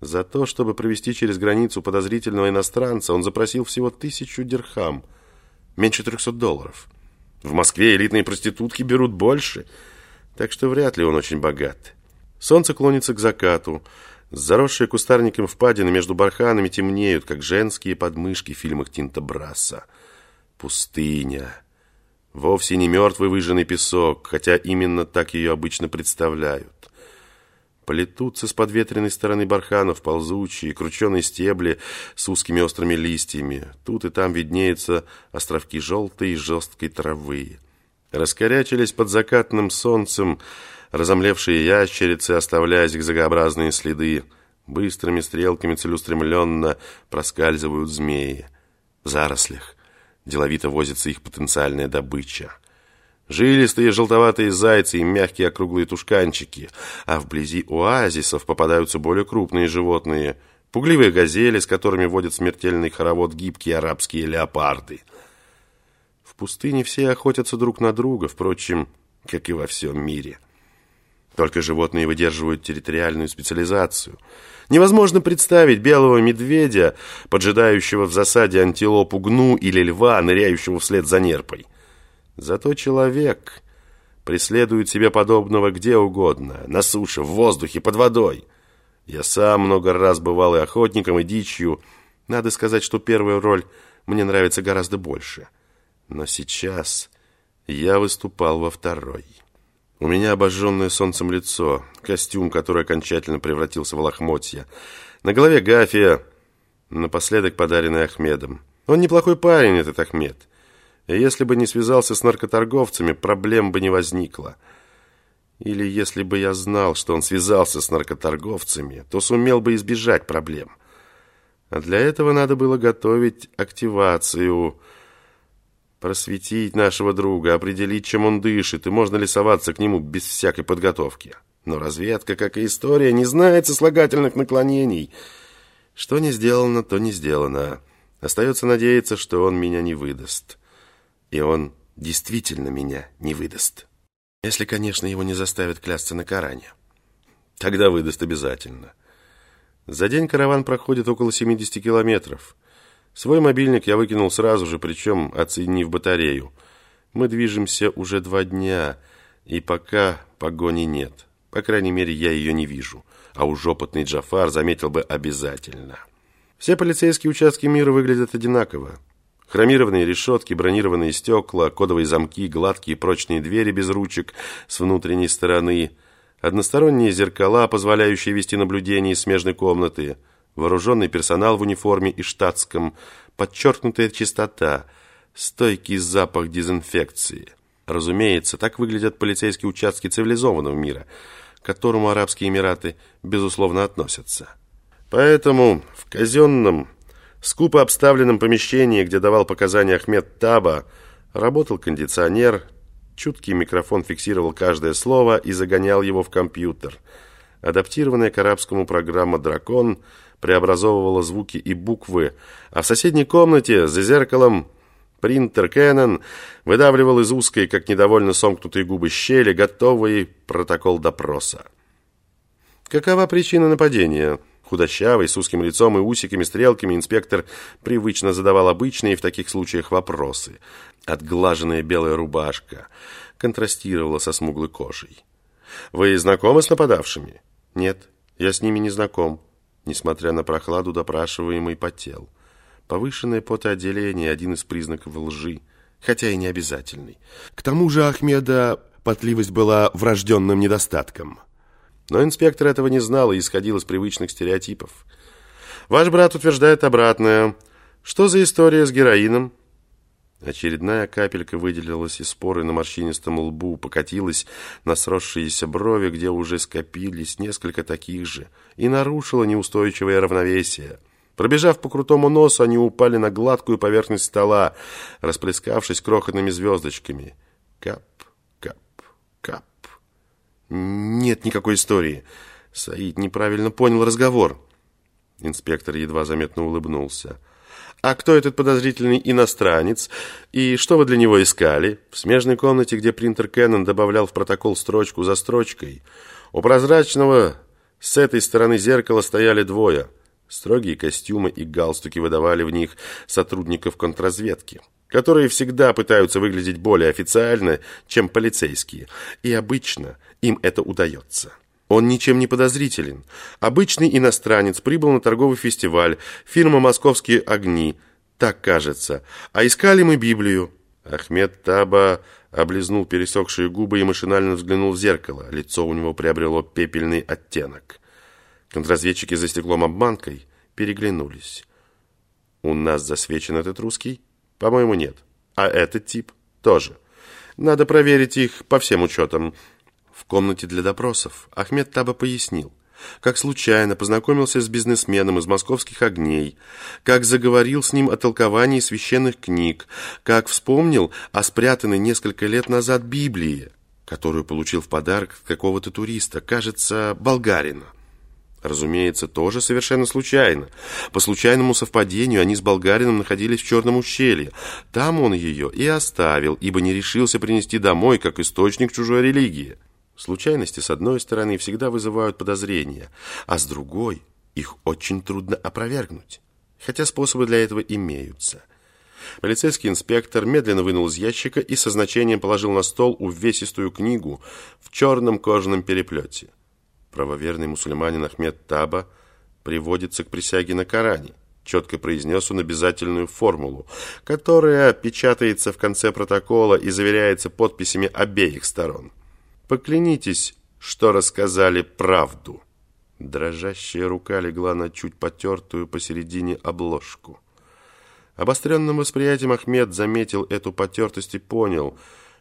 За то, чтобы провести через границу подозрительного иностранца, он запросил всего тысячу дирхам, меньше трехсот долларов. В Москве элитные проститутки берут больше, так что вряд ли он очень богат. Солнце клонится к закату. Заросшие кустарником впадины между барханами темнеют, как женские подмышки в фильмах Тинта Брасса. Пустыня. Вовсе не мертвый выжженный песок, хотя именно так ее обычно представляют. Плетутся с подветренной стороны барханов ползучие, крученые стебли с узкими острыми листьями. Тут и там виднеются островки желтой и жесткой травы. Раскорячились под закатным солнцем разомлевшие ящерицы, оставляя зигзагообразные следы. Быстрыми стрелками целеустремленно проскальзывают змеи. В зарослях деловито возится их потенциальная добыча. Жилистые желтоватые зайцы и мягкие округлые тушканчики, а вблизи оазисов попадаются более крупные животные, пугливые газели, с которыми водят смертельный хоровод гибкие арабские леопарды. В пустыне все охотятся друг на друга, впрочем, как и во всем мире. Только животные выдерживают территориальную специализацию. Невозможно представить белого медведя, поджидающего в засаде антилопу гну или льва, ныряющего вслед за нерпой. Зато человек преследует себе подобного где угодно, на суше, в воздухе, под водой. Я сам много раз бывал и охотником, и дичью. Надо сказать, что первая роль мне нравится гораздо больше. Но сейчас я выступал во второй. У меня обожженное солнцем лицо, костюм, который окончательно превратился в лохмотья. На голове гафия, напоследок подаренный Ахмедом. Он неплохой парень, этот Ахмед. Если бы не связался с наркоторговцами, проблем бы не возникло. Или если бы я знал, что он связался с наркоторговцами, то сумел бы избежать проблем. А для этого надо было готовить активацию, просветить нашего друга, определить, чем он дышит, и можно ли соваться к нему без всякой подготовки. Но разведка, как и история, не знает сослагательных наклонений. Что не сделано, то не сделано. Остается надеяться, что он меня не выдаст и он действительно меня не выдаст. Если, конечно, его не заставят клясться на Коране. Тогда выдаст обязательно. За день караван проходит около 70 километров. Свой мобильник я выкинул сразу же, причем оценив батарею. Мы движемся уже два дня, и пока погони нет. По крайней мере, я ее не вижу. А уж опытный Джафар заметил бы обязательно. Все полицейские участки мира выглядят одинаково. Хромированные решетки, бронированные стекла, кодовые замки, гладкие прочные двери без ручек с внутренней стороны, односторонние зеркала, позволяющие вести наблюдение из смежной комнаты, вооруженный персонал в униформе и штатском, подчеркнутая чистота, стойкий запах дезинфекции. Разумеется, так выглядят полицейские участки цивилизованного мира, к которому Арабские Эмираты, безусловно, относятся. Поэтому в казенном скупо обставленном помещении, где давал показания Ахмед Таба, работал кондиционер, чуткий микрофон фиксировал каждое слово и загонял его в компьютер. Адаптированная к арабскому программа «Дракон» преобразовывала звуки и буквы, а в соседней комнате за зеркалом принтер Canon выдавливал из узкой, как недовольно сомкнутые губы щели, готовый протокол допроса. Какова причина нападения? Худощавый, с узким лицом и усиками-стрелками, инспектор привычно задавал обычные в таких случаях вопросы. Отглаженная белая рубашка контрастировала со смуглой кожей. «Вы знакомы с нападавшими?» «Нет, я с ними не знаком». Несмотря на прохладу, допрашиваемый потел. Повышенное потоотделение – один из признаков лжи, хотя и не обязательный. К тому же Ахмеда потливость была врожденным недостатком – но инспектор этого не знал и исходил из привычных стереотипов. «Ваш брат утверждает обратное. Что за история с героином?» Очередная капелька выделилась из споры на морщинистом лбу, покатилась на сросшиеся брови, где уже скопились несколько таких же, и нарушила неустойчивое равновесие. Пробежав по крутому носу, они упали на гладкую поверхность стола, расплескавшись крохотными звездочками. Кап, кап, кап. «Нет никакой истории». Саид неправильно понял разговор. Инспектор едва заметно улыбнулся. «А кто этот подозрительный иностранец? И что вы для него искали?» В смежной комнате, где принтер Кэннон добавлял в протокол строчку за строчкой, у прозрачного С этой стороны зеркала стояли двое. Строгие костюмы и галстуки выдавали в них сотрудников контрразведки, которые всегда пытаются выглядеть более официально, чем полицейские, и обычно им это удается. Он ничем не подозрителен. Обычный иностранец прибыл на торговый фестиваль, фирма «Московские огни», так кажется. А искали мы Библию. Ахмед Таба облизнул пересохшие губы и машинально взглянул в зеркало. Лицо у него приобрело пепельный оттенок. Контрразведчики за стеклом обманкой переглянулись. «У нас засвечен этот русский?» «По-моему, нет. А этот тип?» «Тоже. Надо проверить их по всем учетам». В комнате для допросов Ахмед Таба пояснил – как случайно познакомился с бизнесменом из московских огней, как заговорил с ним о толковании священных книг, как вспомнил о спрятанной несколько лет назад Библии, которую получил в подарок от какого-то туриста, кажется, болгарина. Разумеется, тоже совершенно случайно. По случайному совпадению они с болгарином находились в Черном ущелье. Там он ее и оставил, ибо не решился принести домой, как источник чужой религии. Случайности, с одной стороны, всегда вызывают подозрения, а с другой их очень трудно опровергнуть, хотя способы для этого имеются. Полицейский инспектор медленно вынул из ящика и со значением положил на стол увесистую книгу в черном кожаном переплете. Правоверный мусульманин Ахмед Таба приводится к присяге на Коране. Четко произнес он обязательную формулу, которая печатается в конце протокола и заверяется подписями обеих сторон. Поклянитесь, что рассказали правду. Дрожащая рука легла на чуть потертую посередине обложку. Обостренным восприятием Ахмед заметил эту потертость и понял,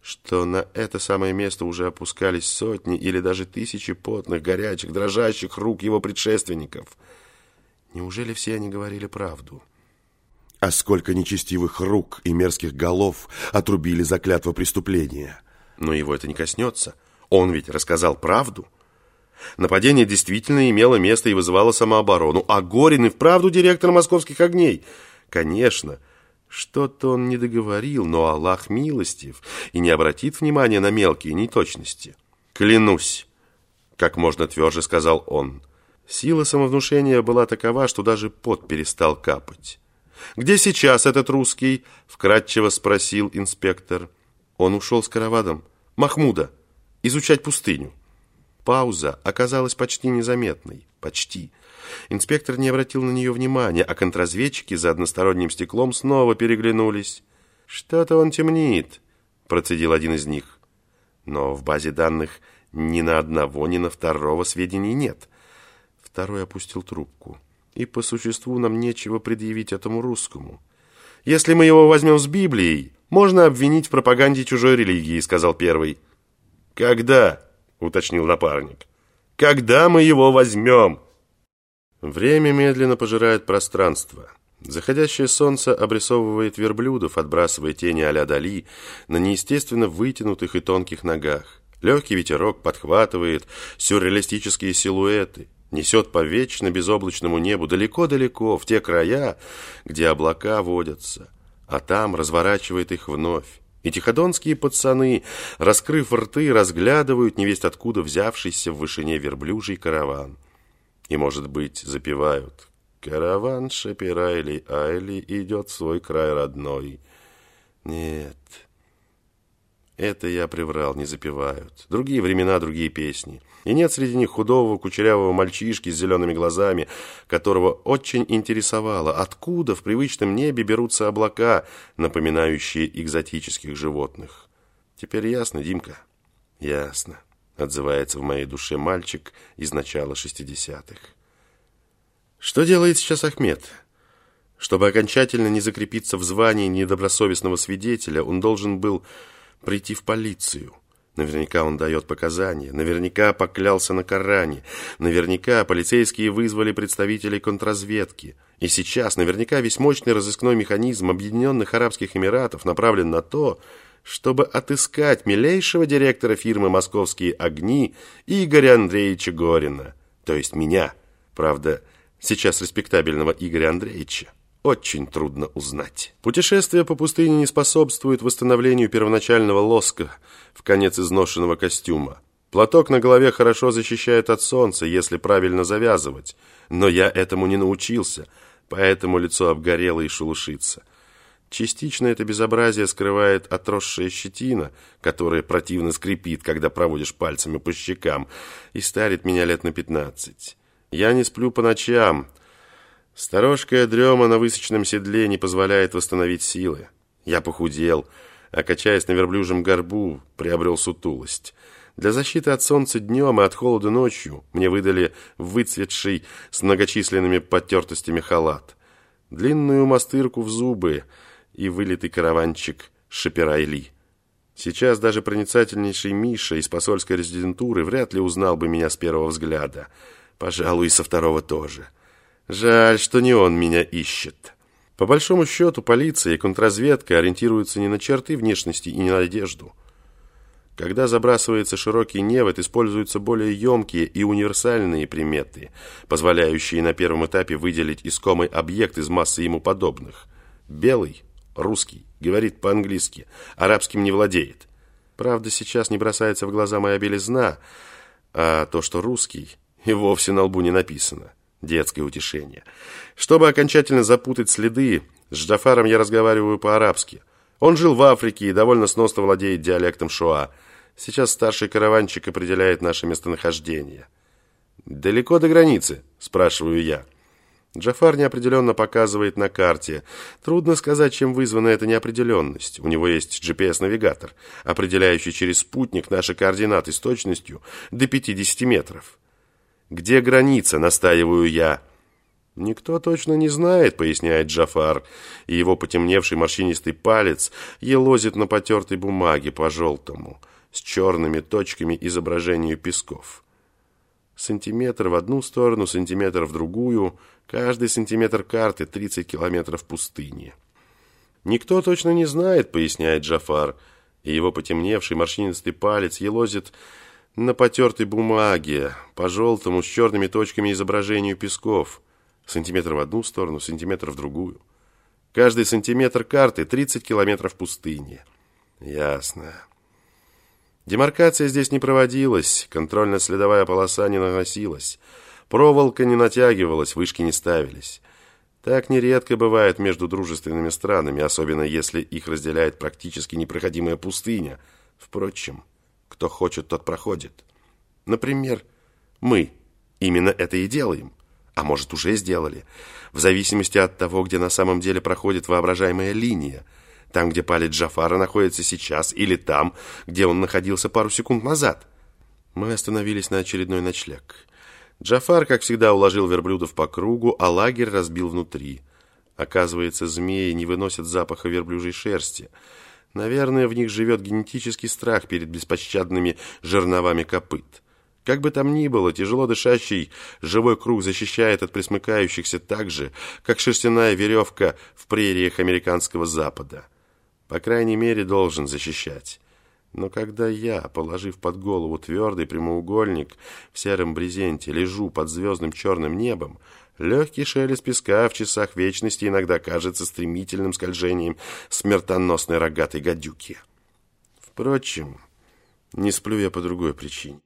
что на это самое место уже опускались сотни или даже тысячи потных, горячих, дрожащих рук его предшественников. Неужели все они говорили правду? А сколько нечестивых рук и мерзких голов отрубили за клятво преступления? Но его это не коснется. Он ведь рассказал правду. Нападение действительно имело место и вызывало самооборону. А Горин и вправду директор московских огней. Конечно, что-то он не договорил, но Аллах милостив и не обратит внимания на мелкие неточности. «Клянусь», — как можно тверже сказал он. Сила самовнушения была такова, что даже пот перестал капать. «Где сейчас этот русский?» — вкратчиво спросил инспектор. Он ушел с каравадом. «Махмуда» изучать пустыню. Пауза оказалась почти незаметной. Почти. Инспектор не обратил на нее внимания, а контрразведчики за односторонним стеклом снова переглянулись. «Что-то он темнит», – процедил один из них. Но в базе данных ни на одного, ни на второго сведений нет. Второй опустил трубку. И по существу нам нечего предъявить этому русскому. «Если мы его возьмем с Библией, можно обвинить в пропаганде чужой религии», – сказал первый. «Когда?» — уточнил напарник. «Когда мы его возьмем?» Время медленно пожирает пространство. Заходящее солнце обрисовывает верблюдов, отбрасывая тени а-ля Дали на неестественно вытянутых и тонких ногах. Легкий ветерок подхватывает сюрреалистические силуэты, несет по вечно безоблачному небу далеко-далеко, в те края, где облака водятся, а там разворачивает их вновь. И тиходонские пацаны, раскрыв рты, разглядывают невесть откуда взявшийся в вышине верблюжий караван. И, может быть, запевают «Караван Шапирайли Айли идет в свой край родной». Нет, это я приврал, не запевают. Другие времена, другие песни. И нет среди них худого, кучерявого мальчишки с зелеными глазами, которого очень интересовало, откуда в привычном небе берутся облака, напоминающие экзотических животных. Теперь ясно, Димка? Ясно, отзывается в моей душе мальчик из начала шестидесятых. Что делает сейчас Ахмед? Чтобы окончательно не закрепиться в звании недобросовестного свидетеля, он должен был прийти в полицию. Наверняка он дает показания, наверняка поклялся на Коране, наверняка полицейские вызвали представителей контрразведки. И сейчас наверняка весь мощный разыскной механизм Объединенных Арабских Эмиратов направлен на то, чтобы отыскать милейшего директора фирмы «Московские огни» Игоря Андреевича Горина, то есть меня, правда, сейчас респектабельного Игоря Андреевича очень трудно узнать. Путешествие по пустыне не способствует восстановлению первоначального лоска в конец изношенного костюма. Платок на голове хорошо защищает от солнца, если правильно завязывать, но я этому не научился, поэтому лицо обгорело и шелушится. Частично это безобразие скрывает отросшая щетина, которая противно скрипит, когда проводишь пальцами по щекам, и старит меня лет на пятнадцать. Я не сплю по ночам. Сторожкая дрема на высочном седле не позволяет восстановить силы. Я похудел, а качаясь на верблюжьем горбу, приобрел сутулость. Для защиты от солнца днем и от холода ночью мне выдали выцветший с многочисленными потертостями халат, длинную мастырку в зубы — и вылитый караванчик Шаперайли. Сейчас даже проницательнейший Миша из посольской резидентуры вряд ли узнал бы меня с первого взгляда. Пожалуй, и со второго тоже. Жаль, что не он меня ищет. По большому счету, полиция и контрразведка ориентируются не на черты внешности и не на одежду. Когда забрасывается широкий невод, используются более емкие и универсальные приметы, позволяющие на первом этапе выделить искомый объект из массы ему подобных. Белый русский, говорит по-английски, арабским не владеет. Правда, сейчас не бросается в глаза моя белизна, а то, что русский, и вовсе на лбу не написано. Детское утешение. Чтобы окончательно запутать следы, с Джафаром я разговариваю по-арабски. Он жил в Африке и довольно сносно владеет диалектом шоа. Сейчас старший караванчик определяет наше местонахождение. «Далеко до границы?» – спрашиваю я. Джафар неопределенно показывает на карте. Трудно сказать, чем вызвана эта неопределенность. У него есть GPS-навигатор, определяющий через спутник наши координаты с точностью до 50 метров. «Где граница?» – настаиваю я. «Никто точно не знает», – поясняет Джафар, и его потемневший морщинистый палец елозит на потертой бумаге по-желтому, с черными точками изображению песков. Сантиметр в одну сторону, сантиметр в другую – Каждый сантиметр карты 30 километров пустыни. Никто точно не знает, поясняет Джафар, и его потемневший морщинистый палец елозит на потертой бумаге, по желтому с черными точками изображению песков. Сантиметр в одну сторону, сантиметр в другую. Каждый сантиметр карты 30 километров пустыни. Ясно. Демаркация здесь не проводилась, контрольно-следовая полоса не наносилась. Проволока не натягивалась, вышки не ставились. Так нередко бывает между дружественными странами, особенно если их разделяет практически непроходимая пустыня. Впрочем, кто хочет, тот проходит. Например, мы именно это и делаем. А может, уже сделали. В зависимости от того, где на самом деле проходит воображаемая линия. Там, где палец Джафара находится сейчас, или там, где он находился пару секунд назад. Мы остановились на очередной ночлег. Джафар, как всегда, уложил верблюдов по кругу, а лагерь разбил внутри. Оказывается, змеи не выносят запаха верблюжьей шерсти. Наверное, в них живет генетический страх перед беспощадными жерновами копыт. Как бы там ни было, тяжело дышащий живой круг защищает от присмыкающихся так же, как шерстяная веревка в прериях американского запада. По крайней мере, должен защищать. Но когда я, положив под голову твердый прямоугольник в сером брезенте, лежу под звездным черным небом, легкий шелест песка в часах вечности иногда кажется стремительным скольжением смертоносной рогатой гадюки. Впрочем, не сплю я по другой причине.